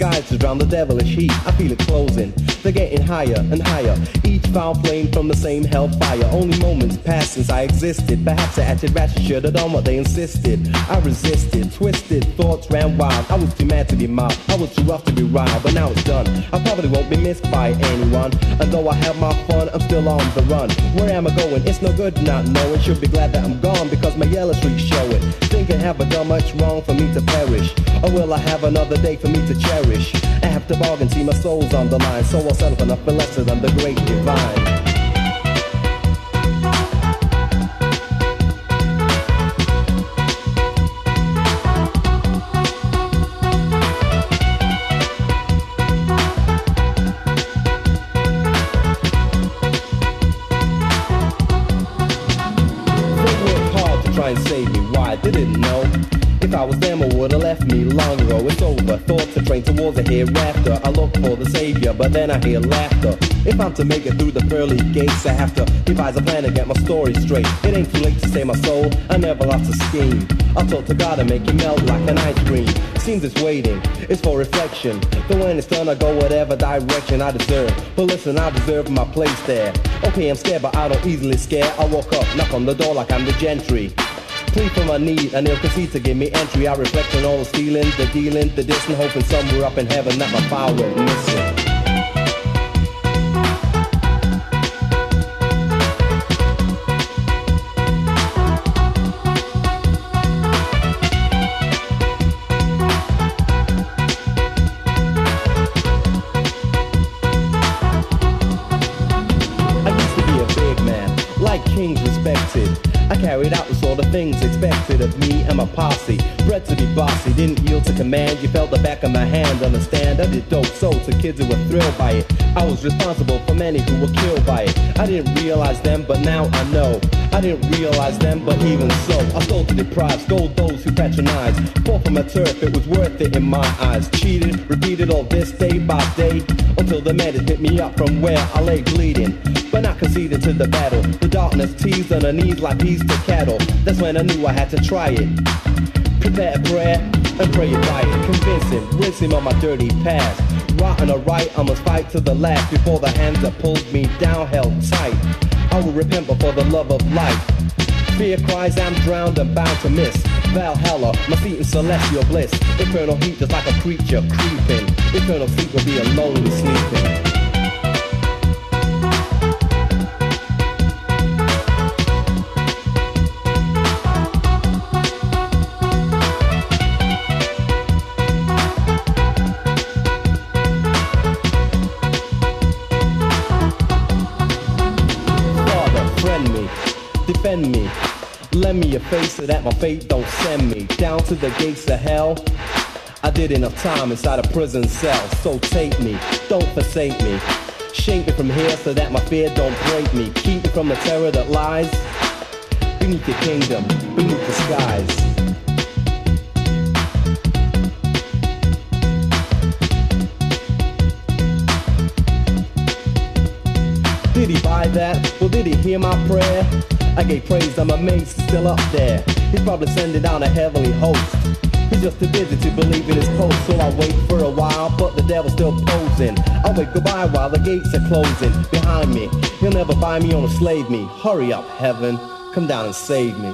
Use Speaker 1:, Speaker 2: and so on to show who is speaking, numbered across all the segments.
Speaker 1: around the devilish heat. I feel it closing. They're getting higher and higher. Each foul flame from the same hellfire. Only moments passed since I existed. Perhaps I acted rash should have done what they insisted. I resisted, twisted, thoughts ran wild. I was too mad to be mild. I was too rough to be riled, but now it's done. I probably won't be missed by anyone. And though I have my fun, I'm still on the run. Where am I going? It's no good not knowing. Should be glad that I'm gone because my yellow streaks show it. Thinking have I done much wrong for me to perish? Or will I have another day for me to cherish? I have to bargain, see my soul's on the line. So I'll settle for nothing lesser than the great divine. Towards the hereafter. I look for the savior, but then I hear laughter. If I'm to make it through the pearly gates, I have to devise a plan to get my story straight. It ain't too late to save my soul, I never lost a scheme. I talk to God to make it melt like an ice cream. Seems it's waiting, it's for reflection. But when it's done, I go whatever direction I deserve. But listen, I deserve my place there. Okay, I'm scared, but I don't easily scare. I walk up, knock on the door like I'm the gentry plead for my need, and they'll concede to give me entry. I reflect on all the stealing, the dealing, the distant, hoping somewhere up in heaven that my power went missing. To be bossy, didn't yield to command. You felt the back of my hand. Understand? I did dope so to kids who were thrilled by it. I was responsible for many who were killed by it. I didn't realize them, but now I know. I didn't realize them, but even so, I stole to deprive, stole those who patronize. Fought for my turf, it was worth it in my eyes. Cheated, repeated all this day by day until the man picked me up from where I lay bleeding. But not conceded to the battle. The darkness teased on her knees like peas to cattle. That's when I knew I had to try it. Prepare a prayer and pray it right. Convince him, rinse him on my dirty past. Rotten or right, I must fight to the last before the hands that pulled me down held tight. I will repent before the love of life. Fear cries, I'm drowned and bound to miss. Valhalla, my feet in celestial bliss. Eternal heat just like a creature creeping. Eternal sleep will be a lonely sleeping. Defend me. Lend me a face so that my fate don't send me down to the gates of hell. I did enough time inside a prison cell, so take me, don't forsake me. Shake me from here so that my fear don't break me. Keep me from the terror that lies beneath the kingdom, beneath the skies. Did he buy that? Well, did he hear my prayer? I gave praise, I'm amazed he's still up there. He's probably sending down a heavenly host. He's just too busy to believe in his post, so I wait for a while, but the devil's still posing. I wait goodbye while the gates are closing behind me. He'll never find me or enslave me. Hurry up, heaven, come down and save me.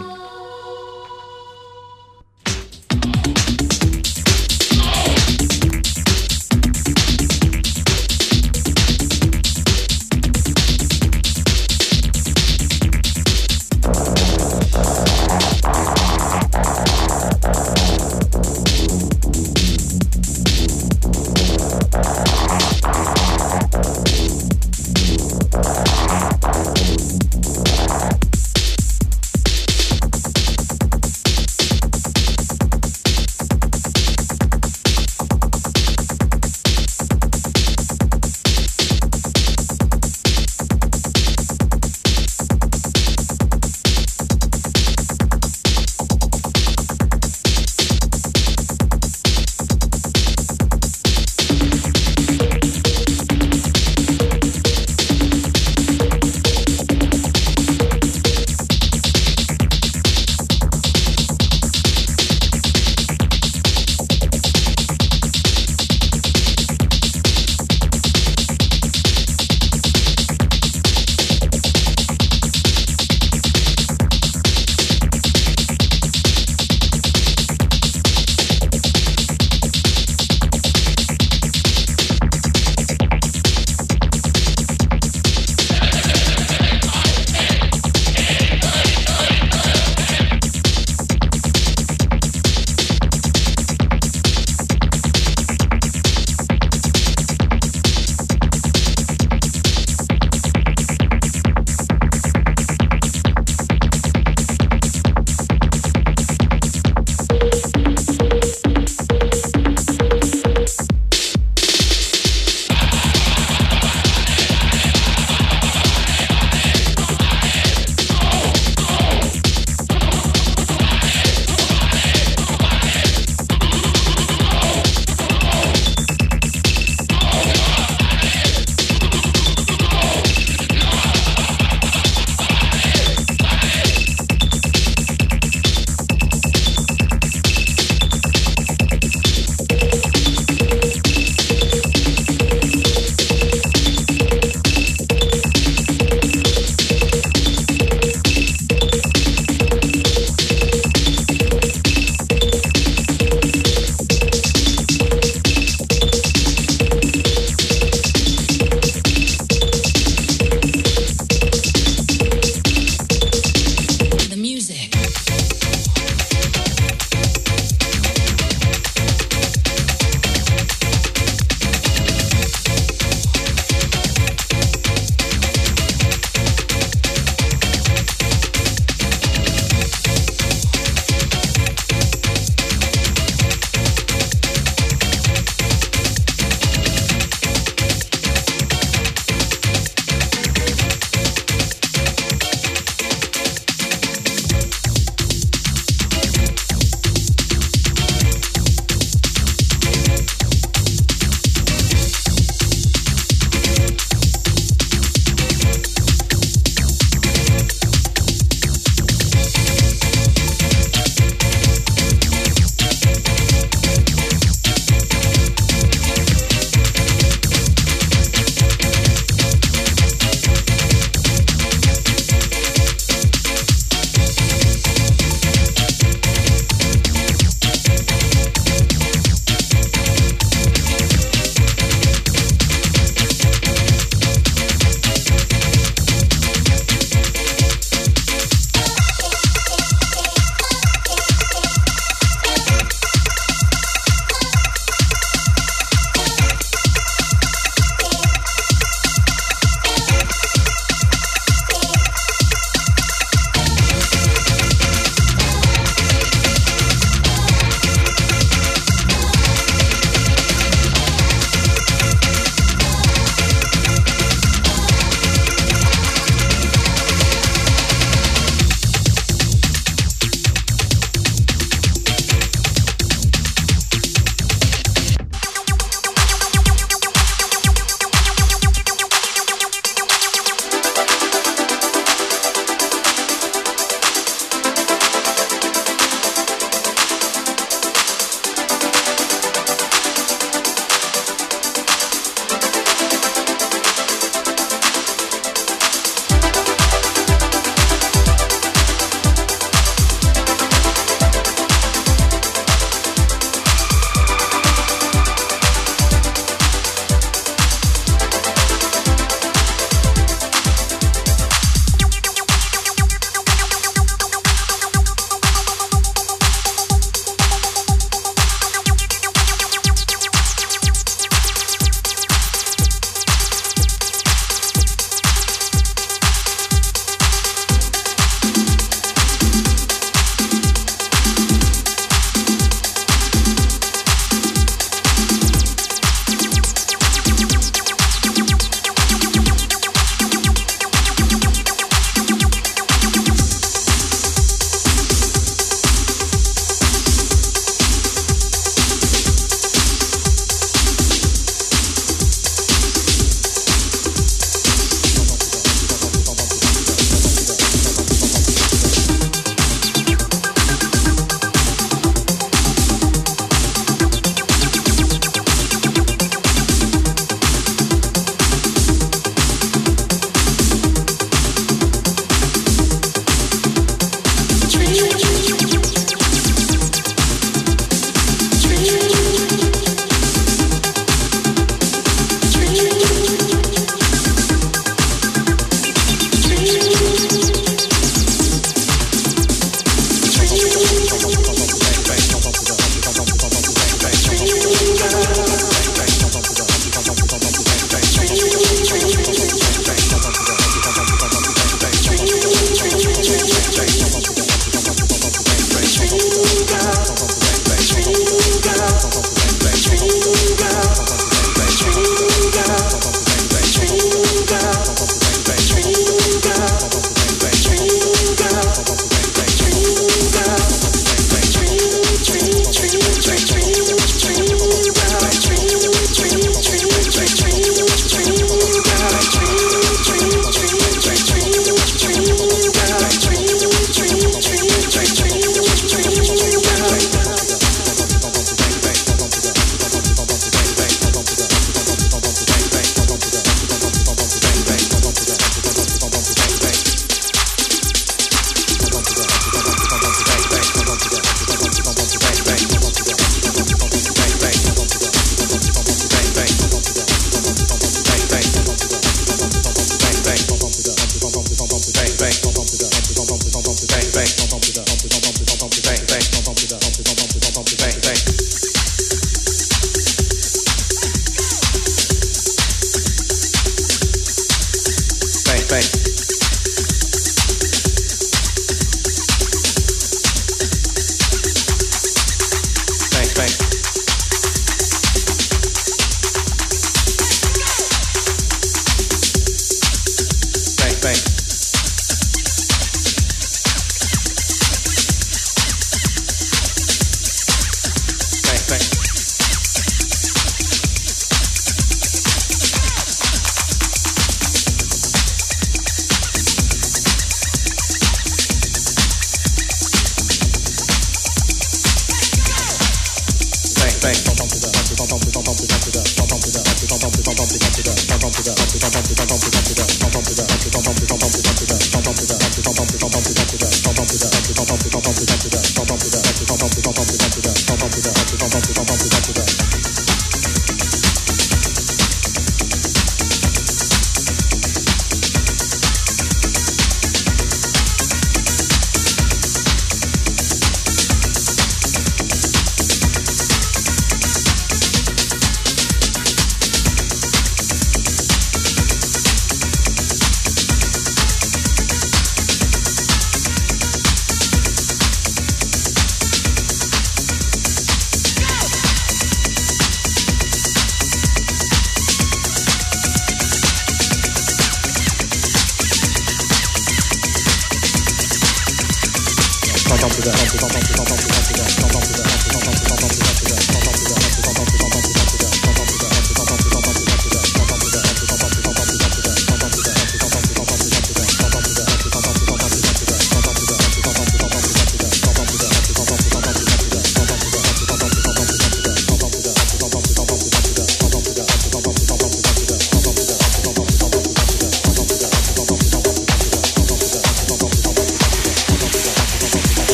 Speaker 2: What could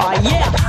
Speaker 2: car, yeah.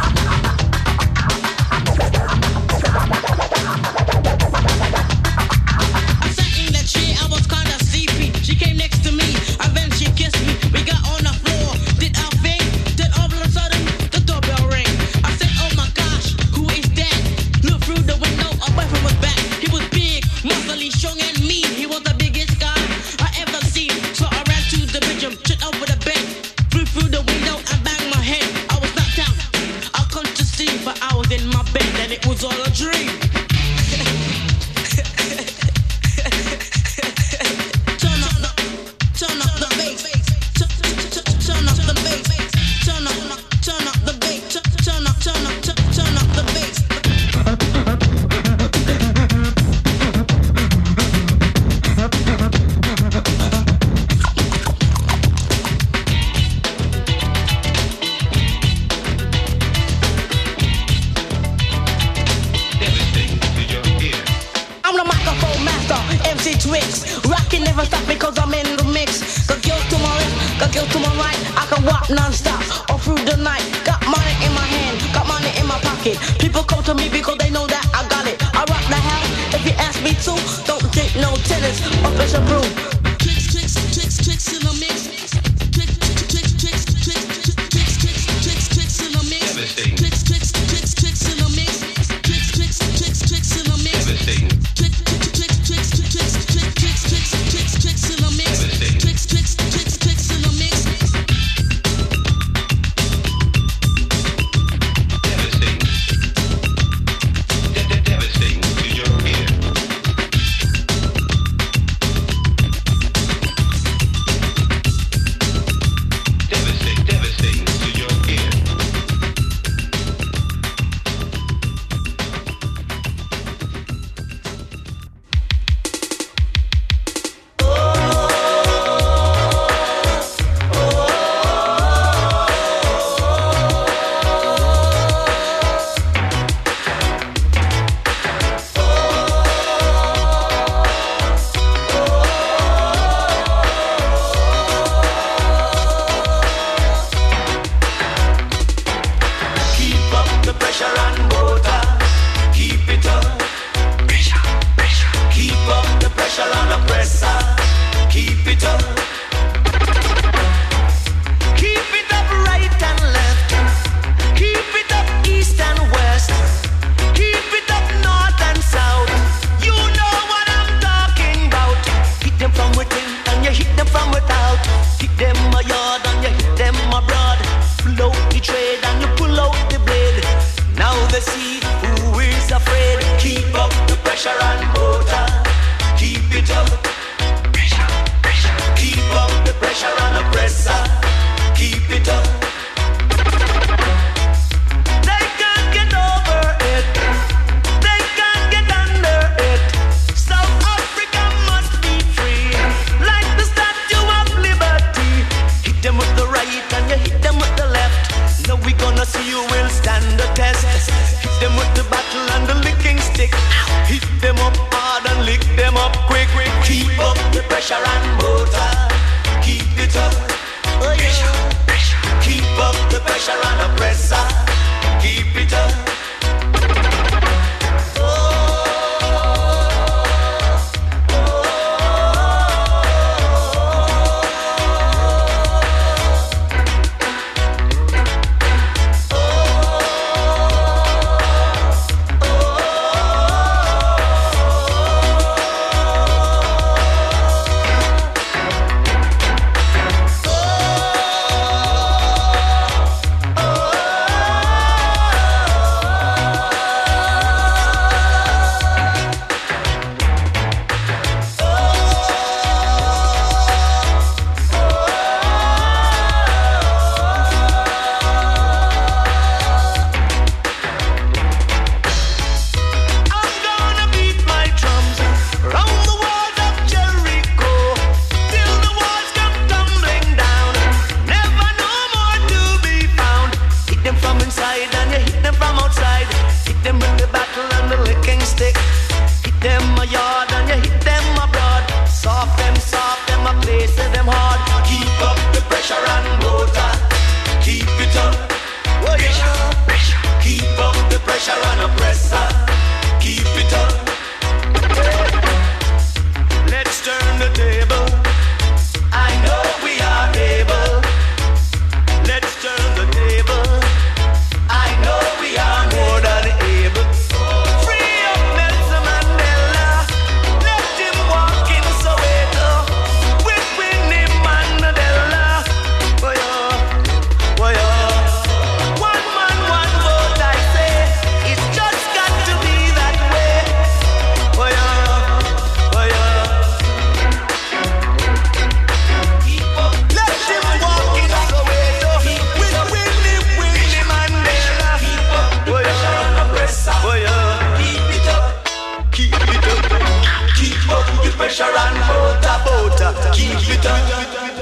Speaker 2: pressure and butter, butter. Keep it up.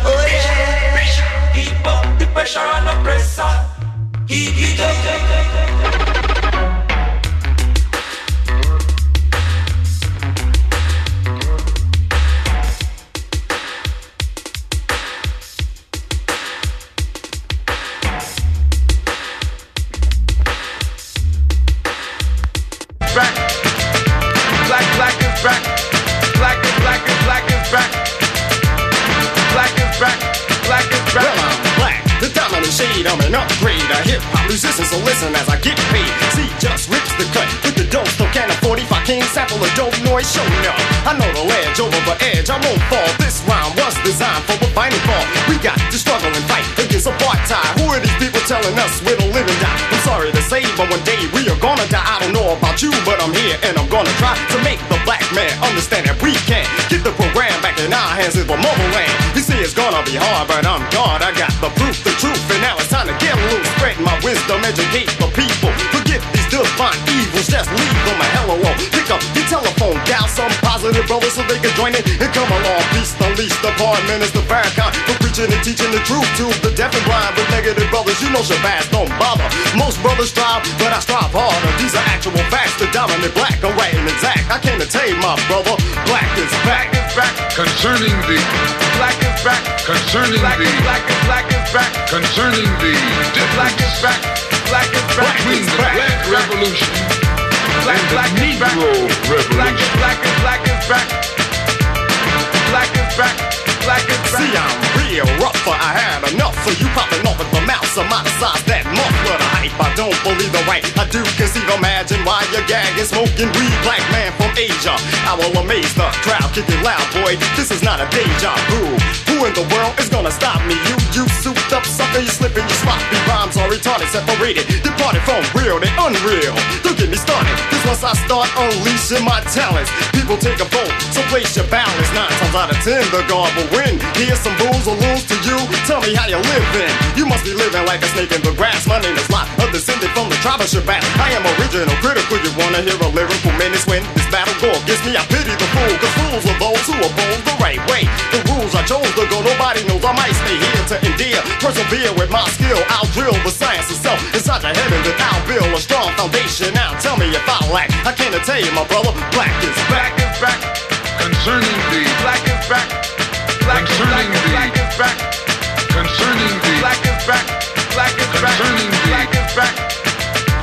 Speaker 3: Oh yeah. Keep up the pressure and oppressor. Keep it up. Gonna try to make the black man understand that we can get the program back in our hands in the motherland. You see, it's gonna be hard, but I'm God. I got the proof, the truth, and now it's time to get loose. Spread my wisdom, educate the people. Forget these divine evils, just leave brothers so they can join it. and come along. Peace, unleash the part, Minister Farrakhan for preaching and teaching the truth to the deaf and blind with negative brothers. You know Shabazz don't bother. Most brothers strive, but I strive harder. These are actual facts. The dominant black, I'm right and exact. I can't attain my brother. Black is back.
Speaker 4: Black is back.
Speaker 5: Concerning the
Speaker 4: Black is back.
Speaker 5: concerning
Speaker 4: Black
Speaker 5: the
Speaker 4: is black is black is back.
Speaker 5: concerning the
Speaker 4: Black is back. Black is back.
Speaker 5: between the Black Revolution
Speaker 4: Black, black is back. Black is black is black is back. Black is back. Black is back.
Speaker 3: See, I'm real rough, but I had enough. So you popping off at the mouth, of size that muffler the hype. I don't believe the right. I do conceive, imagine why you're gagging, smoking weed, black man from Asia. I will amaze the crowd, kick it loud, boy. This is not a deja vu. Who in the world is gonna stop me? You, you souped up sucker, you slipping, you sloppy rhymes are retarded, separated, departed from real to unreal. Don't get me started, cause once I start unleashing my talents, people take a vote, so place your balance. Nine times out of ten, the guard will win. Here's some rules or lose to you. Tell me how you're living. You must be living like a snake in the grass. My name is Lot, a descendant from the tribe of Shabazz. I am original, critical. You wanna hear a lyrical menace when this battle gore gets me? I pity the fool, cause fools are those who oppose the right way. The rules I chose to go, nobody knows I might stay here to endear. Persevere with my skill, I'll drill the science itself inside your head and I'll build a strong foundation. Now tell me if I lack. I can't tell you, my brother, black is back.
Speaker 4: Is back.
Speaker 5: concerning the
Speaker 4: Black is back. Black is
Speaker 5: Concerning
Speaker 4: is
Speaker 5: the-
Speaker 4: black is back.
Speaker 5: concerning the
Speaker 4: Black is back. Black is back.
Speaker 5: Concerning the-
Speaker 4: Black is back.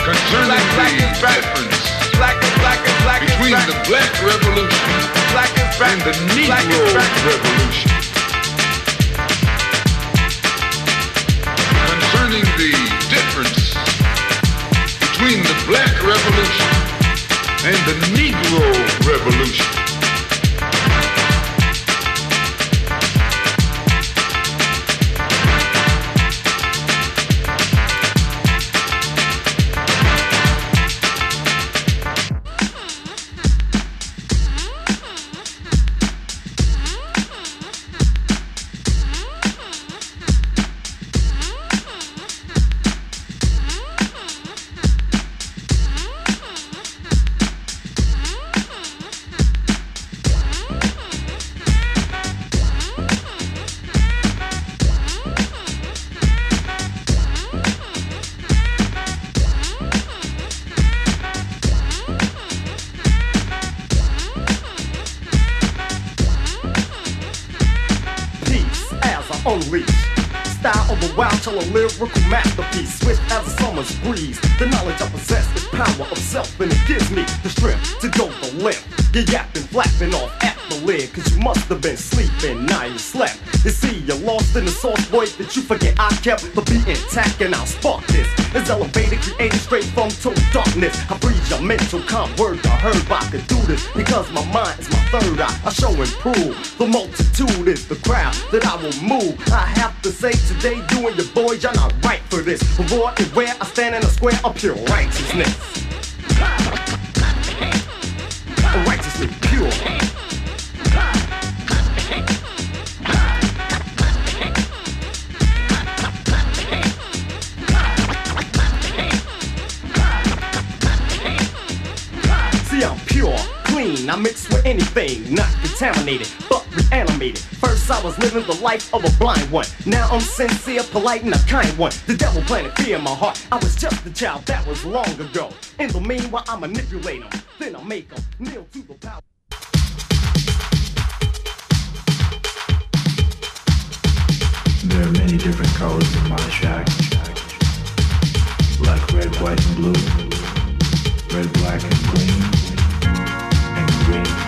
Speaker 5: concerning
Speaker 4: black, black is back.
Speaker 5: difference
Speaker 4: Black is black is black
Speaker 5: between the Black Revolution
Speaker 4: Black is back.
Speaker 5: and the Negro. Revolution. The Negro Revolution.
Speaker 3: Kept the beat intact, and I'll spark this. It's elevated, created straight from total darkness. I breathe your mental comp word I heard I could do this because my mind is my third eye. I show and prove the multitude is the crowd that I will move. I have to say today, you and your boys, y'all not right for this. Raw and where I stand in a square of pure righteousness. Righteously pure. I mix with anything, not contaminated, but reanimated. First I was living the life of a blind one. Now I'm sincere, polite, and a kind one. The devil planted fear in my heart. I was just a child, that was long ago. In the meanwhile, I manipulate them, then I make them kneel to the power.
Speaker 6: There are many different colors in my shack. like red, white, and blue. Red, black, and green
Speaker 7: week.